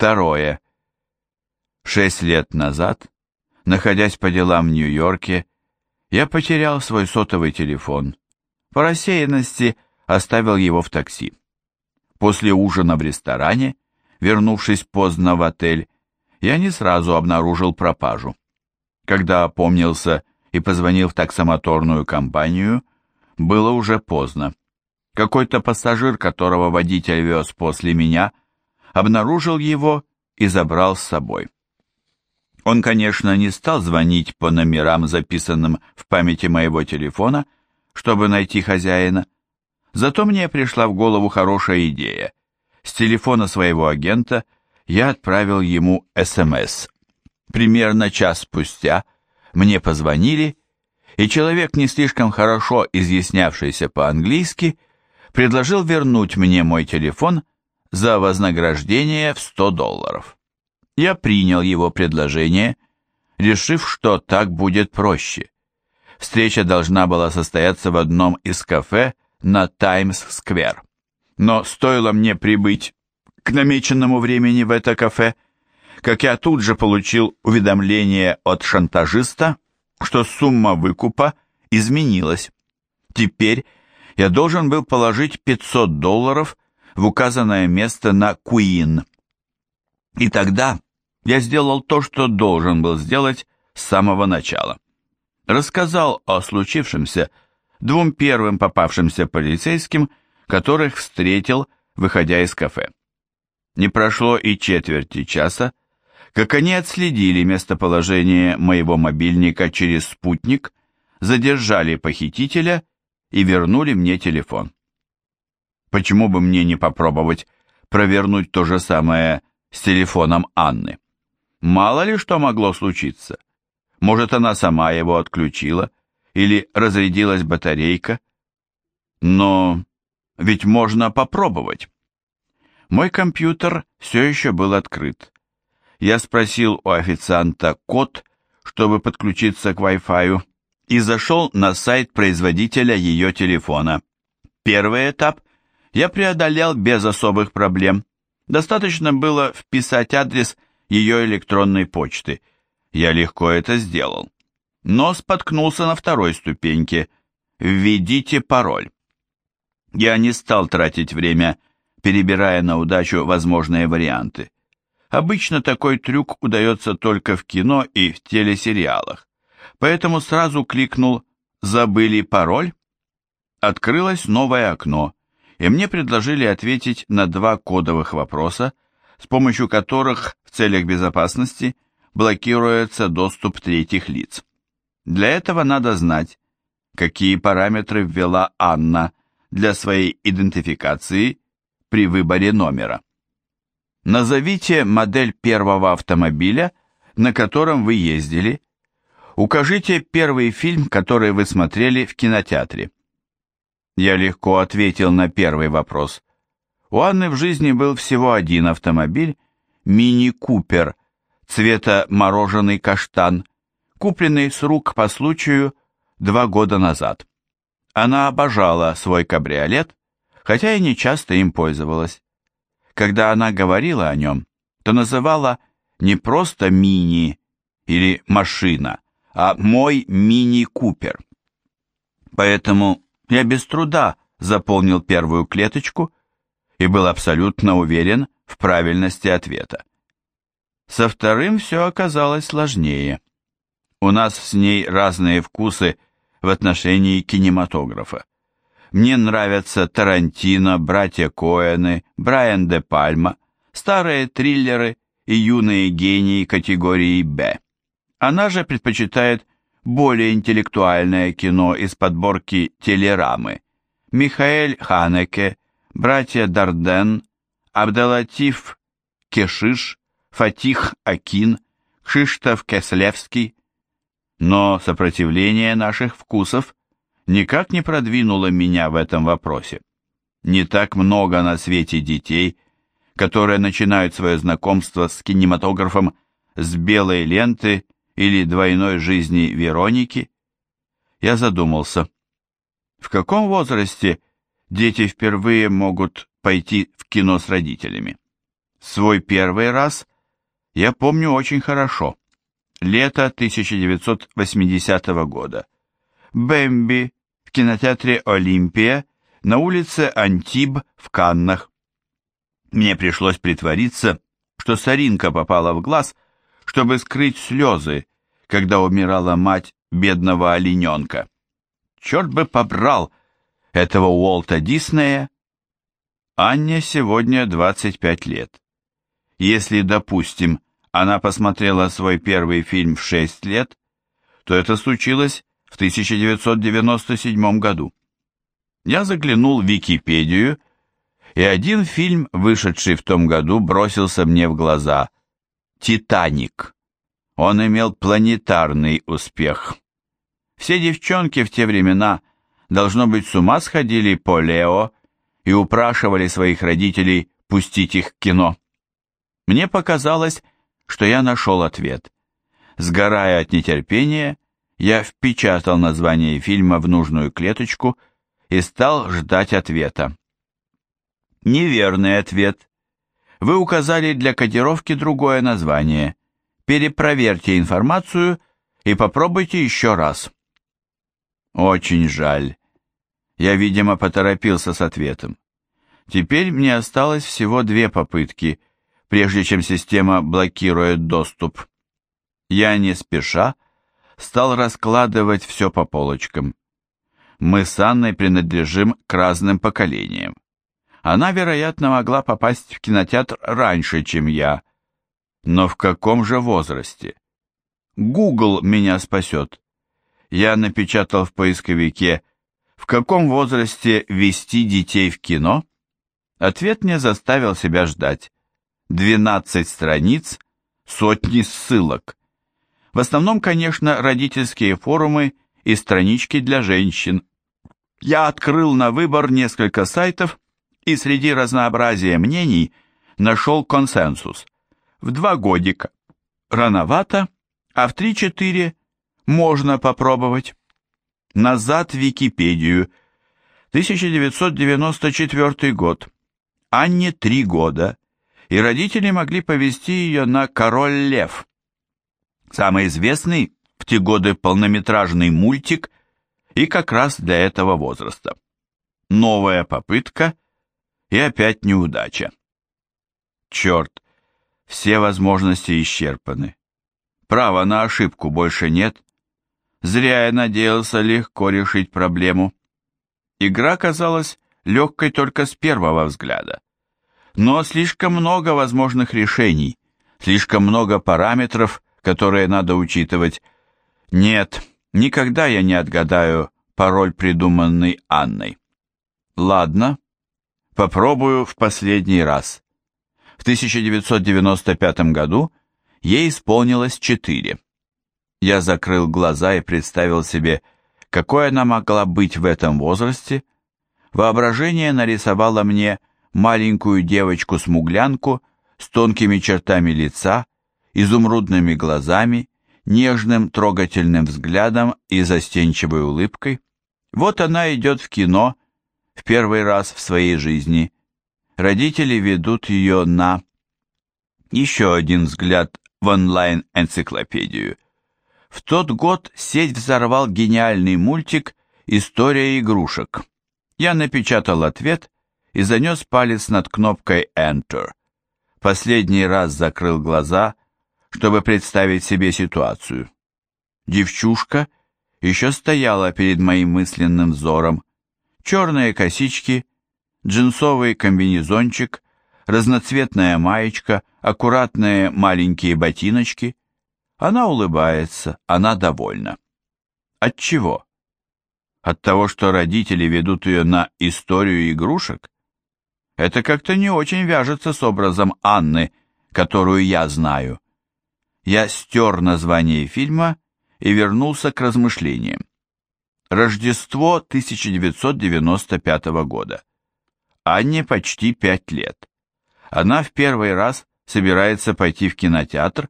Второе. Шесть лет назад, находясь по делам в Нью-Йорке, я потерял свой сотовый телефон. По рассеянности оставил его в такси. После ужина в ресторане, вернувшись поздно в отель, я не сразу обнаружил пропажу. Когда опомнился и позвонил в таксомоторную компанию, было уже поздно. Какой-то пассажир, которого водитель вез после меня, обнаружил его и забрал с собой. Он, конечно, не стал звонить по номерам, записанным в памяти моего телефона, чтобы найти хозяина. Зато мне пришла в голову хорошая идея. С телефона своего агента я отправил ему СМС. Примерно час спустя мне позвонили, и человек, не слишком хорошо изъяснявшийся по-английски, предложил вернуть мне мой телефон за вознаграждение в 100 долларов. Я принял его предложение, решив, что так будет проще. Встреча должна была состояться в одном из кафе на Таймс-сквер. Но стоило мне прибыть к намеченному времени в это кафе, как я тут же получил уведомление от шантажиста, что сумма выкупа изменилась. Теперь я должен был положить 500 долларов – в указанное место на Куин. И тогда я сделал то, что должен был сделать с самого начала. Рассказал о случившемся двум первым попавшимся полицейским, которых встретил, выходя из кафе. Не прошло и четверти часа, как они отследили местоположение моего мобильника через спутник, задержали похитителя и вернули мне телефон. Почему бы мне не попробовать провернуть то же самое с телефоном Анны? Мало ли что могло случиться. Может, она сама его отключила или разрядилась батарейка? Но ведь можно попробовать. Мой компьютер все еще был открыт. Я спросил у официанта код, чтобы подключиться к Wi-Fi, и зашел на сайт производителя ее телефона. Первый этап я преодолел без особых проблем. Достаточно было вписать адрес ее электронной почты. Я легко это сделал. Но споткнулся на второй ступеньке. «Введите пароль». Я не стал тратить время, перебирая на удачу возможные варианты. Обычно такой трюк удается только в кино и в телесериалах. Поэтому сразу кликнул «Забыли пароль?» Открылось новое окно – и мне предложили ответить на два кодовых вопроса, с помощью которых в целях безопасности блокируется доступ третьих лиц. Для этого надо знать, какие параметры ввела Анна для своей идентификации при выборе номера. Назовите модель первого автомобиля, на котором вы ездили. Укажите первый фильм, который вы смотрели в кинотеатре. Я легко ответил на первый вопрос. У Анны в жизни был всего один автомобиль – мини-купер, цвета мороженый каштан, купленный с рук по случаю два года назад. Она обожала свой кабриолет, хотя и не часто им пользовалась. Когда она говорила о нем, то называла не просто мини или машина, а мой мини-купер. Поэтому я без труда заполнил первую клеточку и был абсолютно уверен в правильности ответа. Со вторым все оказалось сложнее. У нас с ней разные вкусы в отношении кинематографа. Мне нравятся Тарантино, братья Коэны, Брайан де Пальма, старые триллеры и юные гении категории «Б». Она же предпочитает более интеллектуальное кино из подборки телерамы. Михаэль Ханеке, братья Дарден, Абдалатиф Кешиш, Фатих Акин, Кшиштов Кеслевский. Но сопротивление наших вкусов никак не продвинуло меня в этом вопросе. Не так много на свете детей, которые начинают свое знакомство с кинематографом с белой ленты или двойной жизни Вероники, я задумался, в каком возрасте дети впервые могут пойти в кино с родителями? Свой первый раз я помню очень хорошо. Лето 1980 года. Бэмби в кинотеатре «Олимпия» на улице Антиб в Каннах. Мне пришлось притвориться, что соринка попала в глаз, чтобы скрыть слезы, когда умирала мать бедного олененка. Черт бы побрал этого Уолта Диснея. Анне сегодня 25 лет. Если, допустим, она посмотрела свой первый фильм в 6 лет, то это случилось в 1997 году. Я заглянул в Википедию, и один фильм, вышедший в том году, бросился мне в глаза – «Титаник». Он имел планетарный успех. Все девчонки в те времена, должно быть, с ума сходили по Лео и упрашивали своих родителей пустить их в кино. Мне показалось, что я нашел ответ. Сгорая от нетерпения, я впечатал название фильма в нужную клеточку и стал ждать ответа. Неверный ответ. Вы указали для кодировки другое название. Перепроверьте информацию и попробуйте еще раз. Очень жаль. Я, видимо, поторопился с ответом. Теперь мне осталось всего две попытки, прежде чем система блокирует доступ. Я не спеша стал раскладывать все по полочкам. Мы с Анной принадлежим к разным поколениям. Она, вероятно, могла попасть в кинотеатр раньше, чем я, но в каком же возрасте? Google меня спасет. Я напечатал в поисковике «В каком возрасте вести детей в кино?» Ответ не заставил себя ждать. 12 страниц, сотни ссылок. В основном, конечно, родительские форумы и странички для женщин. Я открыл на выбор несколько сайтов и среди разнообразия мнений нашел консенсус в два годика. Рановато, а в 3-4 можно попробовать. Назад в Википедию. 1994 год. Анне три года, и родители могли повезти ее на «Король лев». Самый известный в те годы полнометражный мультик и как раз для этого возраста. Новая попытка и опять неудача. Черт, все возможности исчерпаны. Права на ошибку больше нет. Зря я надеялся легко решить проблему. Игра казалась легкой только с первого взгляда. Но слишком много возможных решений, слишком много параметров, которые надо учитывать. Нет, никогда я не отгадаю пароль, придуманный Анной. Ладно, попробую в последний раз. В 1995 году ей исполнилось четыре. Я закрыл глаза и представил себе, какой она могла быть в этом возрасте. Воображение нарисовало мне маленькую девочку-смуглянку с тонкими чертами лица, изумрудными глазами, нежным трогательным взглядом и застенчивой улыбкой. Вот она идет в кино в первый раз в своей жизни – Родители ведут ее на... Еще один взгляд в онлайн-энциклопедию. В тот год сеть взорвал гениальный мультик «История игрушек». Я напечатал ответ и занес палец над кнопкой Enter. Последний раз закрыл глаза, чтобы представить себе ситуацию. Девчушка еще стояла перед моим мысленным взором. Черные косички — джинсовый комбинезончик, разноцветная маечка, аккуратные маленькие ботиночки. Она улыбается, она довольна. От чего? От того, что родители ведут ее на историю игрушек? Это как-то не очень вяжется с образом Анны, которую я знаю. Я стер название фильма и вернулся к размышлениям. Рождество 1995 года. Анне почти пять лет. Она в первый раз собирается пойти в кинотеатр,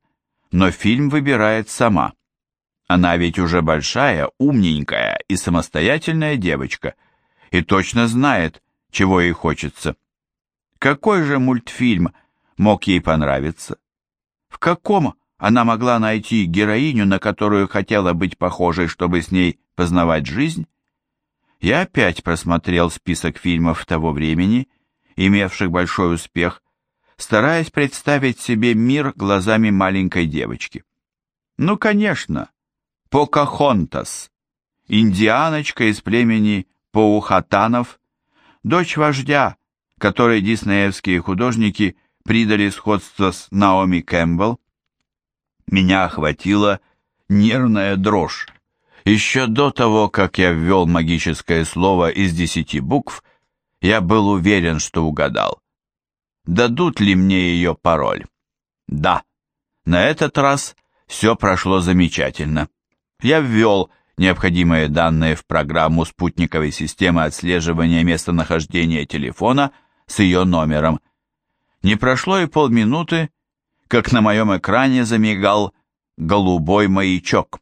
но фильм выбирает сама. Она ведь уже большая, умненькая и самостоятельная девочка, и точно знает, чего ей хочется. Какой же мультфильм мог ей понравиться? В каком она могла найти героиню, на которую хотела быть похожей, чтобы с ней познавать жизнь? Я опять просмотрел список фильмов того времени, имевших большой успех, стараясь представить себе мир глазами маленькой девочки. Ну, конечно, Покахонтас, индианочка из племени Паухатанов, дочь вождя, которой диснеевские художники придали сходство с Наоми Кэмпбелл. Меня охватила нервная дрожь. Еще до того, как я ввел магическое слово из десяти букв, я был уверен, что угадал. Дадут ли мне ее пароль? Да. На этот раз все прошло замечательно. Я ввел необходимые данные в программу спутниковой системы отслеживания местонахождения телефона с ее номером. Не прошло и полминуты, как на моем экране замигал голубой маячок.